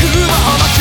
くまを待つ